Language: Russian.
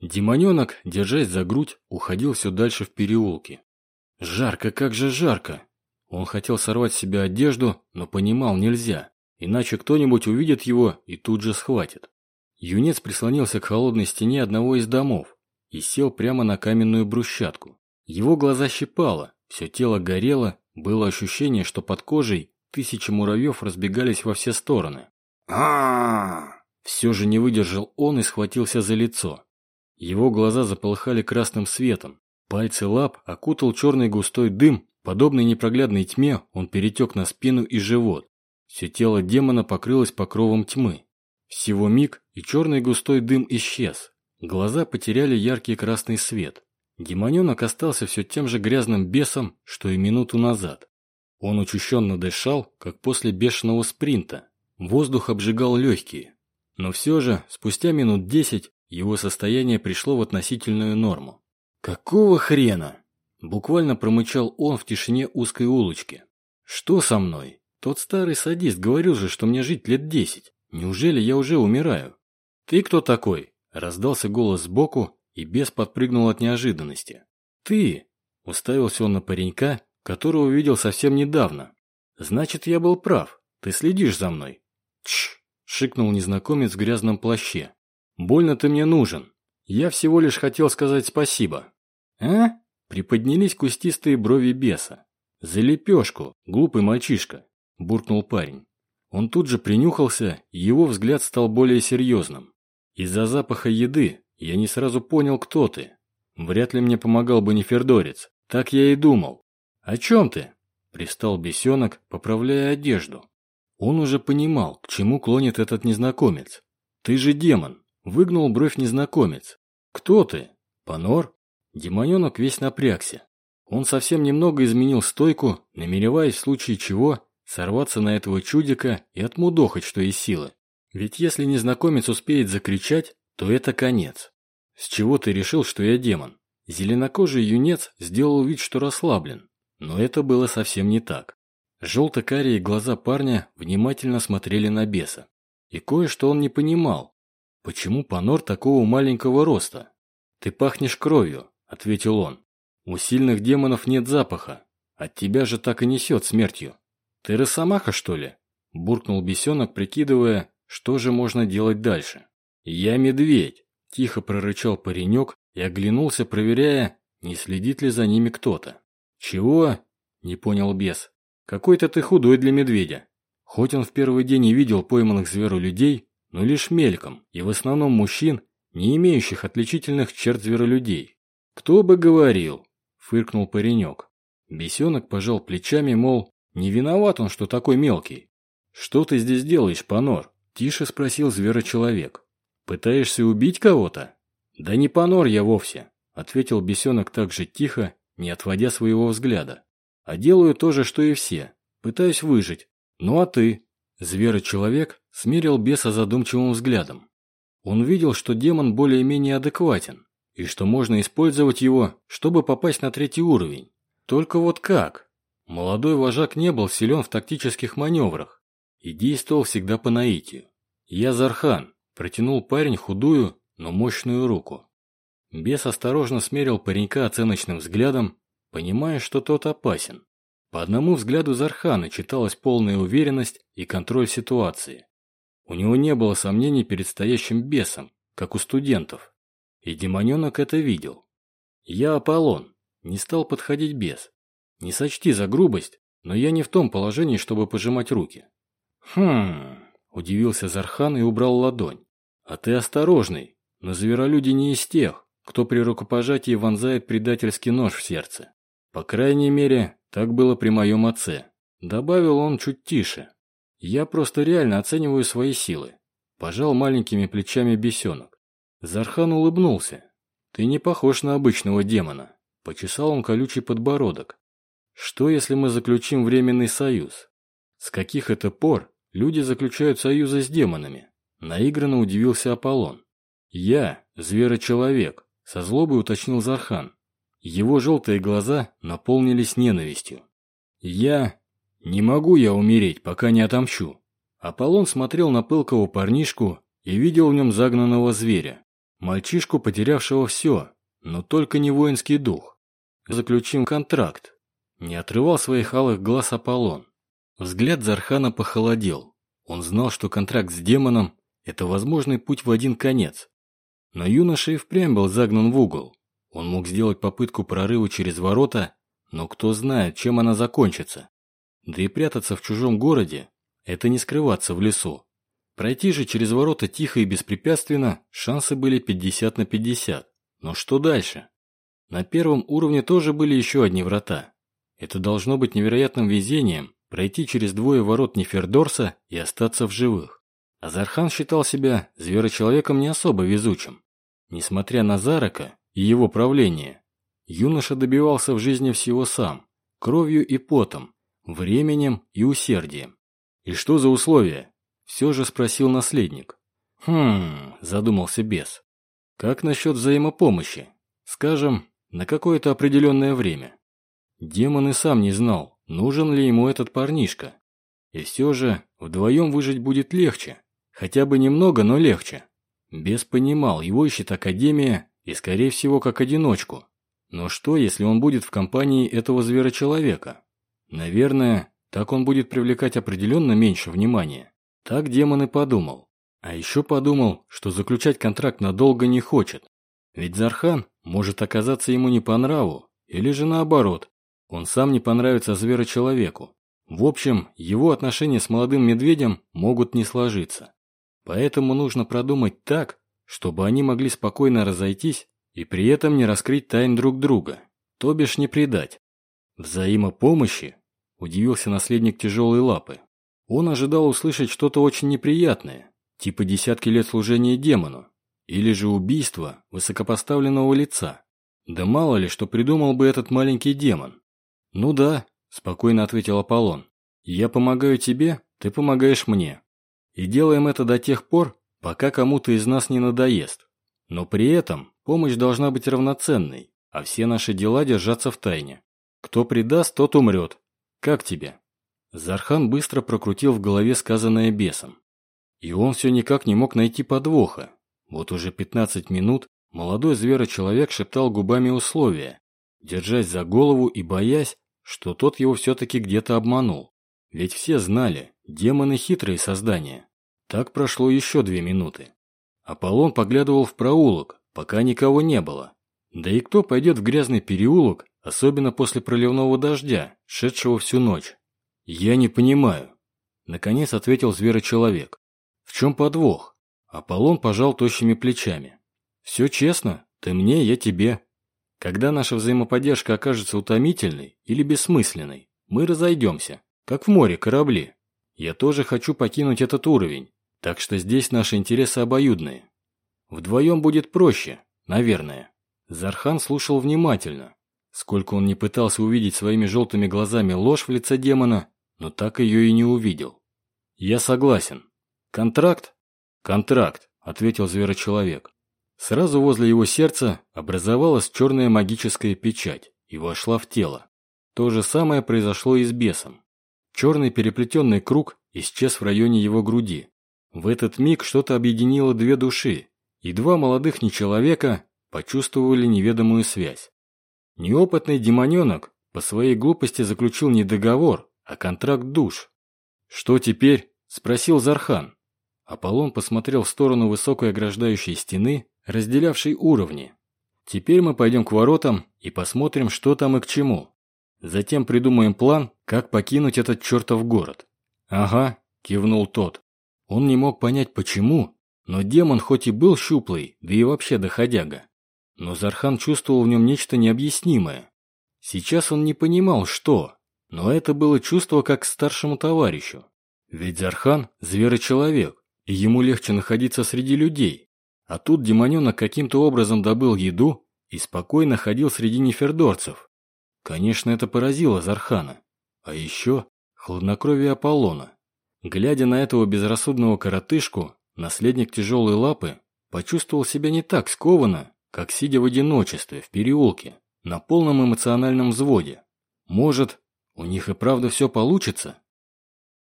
Демоненок, держась за грудь, уходил все дальше в переулки. Жарко, как же жарко! Он хотел сорвать с себя одежду, но понимал, нельзя, иначе кто-нибудь увидит его и тут же схватит. Юнец прислонился к холодной стене одного из домов и сел прямо на каменную брусчатку. Его глаза щипало, все тело горело, было ощущение, что под кожей тысячи муравьев разбегались во все стороны. а Все же не выдержал он и схватился за лицо. Его глаза заполыхали красным светом. Пальцы лап окутал черный густой дым, подобный непроглядной тьме он перетек на спину и живот. Все тело демона покрылось покровом тьмы. Всего миг, и черный густой дым исчез. Глаза потеряли яркий красный свет. Демоненок остался все тем же грязным бесом, что и минуту назад. Он учащенно дышал, как после бешеного спринта. Воздух обжигал легкие. Но все же, спустя минут десять, его состояние пришло в относительную норму. «Какого хрена?» Буквально промычал он в тишине узкой улочки. «Что со мной? Тот старый садист говорил же, что мне жить лет десять. Неужели я уже умираю?» «Ты кто такой?» Раздался голос сбоку, и бес подпрыгнул от неожиданности. «Ты!» – уставился он на паренька, которого видел совсем недавно. «Значит, я был прав. Ты следишь за мной». «Тш!» – шикнул незнакомец в грязном плаще. «Больно ты мне нужен. Я всего лишь хотел сказать спасибо». «А?» – приподнялись кустистые брови беса. «За лепешку, глупый мальчишка», – буркнул парень. Он тут же принюхался, и его взгляд стал более серьезным. Из-за запаха еды я не сразу понял, кто ты. Вряд ли мне помогал бы Нефердорец. Так я и думал. О чем ты? Пристал бесенок, поправляя одежду. Он уже понимал, к чему клонит этот незнакомец. Ты же демон. Выгнул бровь незнакомец. Кто ты? Панор? Демоненок весь напрягся. Он совсем немного изменил стойку, намереваясь в случае чего сорваться на этого чудика и отмудохать, что из силы. Ведь если незнакомец успеет закричать, то это конец. С чего ты решил, что я демон? Зеленокожий юнец сделал вид, что расслаблен. Но это было совсем не так. Желто-карие глаза парня внимательно смотрели на беса. И кое-что он не понимал. Почему Панор такого маленького роста? «Ты пахнешь кровью», — ответил он. «У сильных демонов нет запаха. От тебя же так и несет смертью. Ты росомаха, что ли?» Буркнул бесенок, прикидывая, что же можно делать дальше. «Я медведь!» – тихо прорычал паренек и оглянулся, проверяя, не следит ли за ними кто-то. «Чего?» – не понял бес. «Какой-то ты худой для медведя». Хоть он в первый день и видел пойманных зверолюдей, но лишь мельком, и в основном мужчин, не имеющих отличительных черт зверолюдей. «Кто бы говорил?» – фыркнул паренек. Бесенок пожал плечами, мол, не виноват он, что такой мелкий. «Что ты здесь делаешь, Панор?» – тише спросил зверочеловек. «Пытаешься убить кого-то?» «Да не понор я вовсе», — ответил бесенок так же тихо, не отводя своего взгляда. «А делаю то же, что и все. Пытаюсь выжить. Ну а ты?» Зверочеловек смерил беса задумчивым взглядом. Он видел, что демон более-менее адекватен, и что можно использовать его, чтобы попасть на третий уровень. Только вот как? Молодой вожак не был силен в тактических маневрах и действовал всегда по наитию. «Я Зархан», Протянул парень худую, но мощную руку. Бес осторожно смерил паренька оценочным взглядом, понимая, что тот опасен. По одному взгляду Зархана читалась полная уверенность и контроль ситуации. У него не было сомнений перед стоящим бесом, как у студентов. И демоненок это видел. Я Аполлон, не стал подходить бес. Не сочти за грубость, но я не в том положении, чтобы пожимать руки. Хм, удивился Зархан и убрал ладонь. А ты осторожный, но зверолюди не из тех, кто при рукопожатии вонзает предательский нож в сердце. По крайней мере, так было при моем отце. Добавил он чуть тише. Я просто реально оцениваю свои силы. Пожал маленькими плечами бесенок. Зархан улыбнулся. Ты не похож на обычного демона. Почесал он колючий подбородок. Что, если мы заключим временный союз? С каких это пор люди заключают союзы с демонами? Наигранно удивился Аполлон. «Я – зверочеловек», – со злобой уточнил Зархан. Его желтые глаза наполнились ненавистью. «Я... не могу я умереть, пока не отомщу». Аполлон смотрел на пылкого парнишку и видел в нем загнанного зверя. Мальчишку, потерявшего все, но только не воинский дух. Заключим контракт. Не отрывал своих алых глаз Аполлон. Взгляд Зархана похолодел. Он знал, что контракт с демоном – это возможный путь в один конец. Но юноша и впрямь был загнан в угол. Он мог сделать попытку прорыва через ворота, но кто знает, чем она закончится. Да и прятаться в чужом городе – это не скрываться в лесу. Пройти же через ворота тихо и беспрепятственно шансы были 50 на 50. Но что дальше? На первом уровне тоже были еще одни врата. Это должно быть невероятным везением пройти через двое ворот Нефердорса и остаться в живых. Азархан считал себя зверочеловеком не особо везучим. Несмотря на Зарака и его правление, юноша добивался в жизни всего сам, кровью и потом, временем и усердием. «И что за условия?» – все же спросил наследник. «Хм...» – задумался бес. «Как насчет взаимопомощи? Скажем, на какое-то определенное время?» Демон и сам не знал, нужен ли ему этот парнишка. И все же вдвоем выжить будет легче. Хотя бы немного, но легче. Бес понимал, его ищет Академия, и, скорее всего, как одиночку. Но что, если он будет в компании этого зверочеловека? Наверное, так он будет привлекать определенно меньше внимания. Так демон и подумал. А еще подумал, что заключать контракт надолго не хочет. Ведь Зархан может оказаться ему не по нраву, или же наоборот, он сам не понравится зверочеловеку. В общем, его отношения с молодым медведем могут не сложиться. Поэтому нужно продумать так, чтобы они могли спокойно разойтись и при этом не раскрыть тайн друг друга, то бишь не предать. Взаимопомощи? Удивился наследник тяжелой лапы. Он ожидал услышать что-то очень неприятное, типа десятки лет служения демону, или же убийство высокопоставленного лица. Да мало ли, что придумал бы этот маленький демон. «Ну да», – спокойно ответил Аполлон. «Я помогаю тебе, ты помогаешь мне. И делаем это до тех пор, пока кому-то из нас не надоест. Но при этом помощь должна быть равноценной, а все наши дела держаться в тайне. Кто предаст, тот умрет. Как тебе?» Зархан быстро прокрутил в голове сказанное бесом. И он все никак не мог найти подвоха. Вот уже 15 минут молодой зверочеловек шептал губами условия, держась за голову и боясь, что тот его все-таки где-то обманул. Ведь все знали, демоны хитрые создания. Так прошло еще две минуты. Аполлон поглядывал в проулок, пока никого не было. Да и кто пойдет в грязный переулок, особенно после проливного дождя, шедшего всю ночь? Я не понимаю. Наконец ответил зверочеловек. В чем подвох? Аполлон пожал тощими плечами. Все честно, ты мне, я тебе. Когда наша взаимоподдержка окажется утомительной или бессмысленной, мы разойдемся, как в море корабли. Я тоже хочу покинуть этот уровень, так что здесь наши интересы обоюдные. Вдвоем будет проще, наверное. Зархан слушал внимательно. Сколько он не пытался увидеть своими желтыми глазами ложь в лице демона, но так ее и не увидел. «Я согласен. Контракт?» «Контракт», — ответил зверочеловек. Сразу возле его сердца образовалась черная магическая печать и вошла в тело. То же самое произошло и с бесом. Черный переплетенный круг исчез в районе его груди, в этот миг что-то объединило две души, и два молодых нечеловека почувствовали неведомую связь. Неопытный демоненок по своей глупости заключил не договор, а контракт душ. «Что теперь?» – спросил Зархан. Аполлон посмотрел в сторону высокой ограждающей стены, разделявшей уровни. «Теперь мы пойдем к воротам и посмотрим, что там и к чему. Затем придумаем план, как покинуть этот чертов город». «Ага», – кивнул тот. Он не мог понять почему, но демон хоть и был щуплый, да и вообще доходяга. Но Зархан чувствовал в нем нечто необъяснимое. Сейчас он не понимал, что, но это было чувство как к старшему товарищу. Ведь Зархан – зверочеловек, и ему легче находиться среди людей. А тут демоненок каким-то образом добыл еду и спокойно ходил среди нефердорцев. Конечно, это поразило Зархана. А еще хладнокровие Аполлона. Глядя на этого безрассудного коротышку, наследник тяжелой лапы почувствовал себя не так скованно, как сидя в одиночестве в переулке, на полном эмоциональном взводе. Может, у них и правда все получится?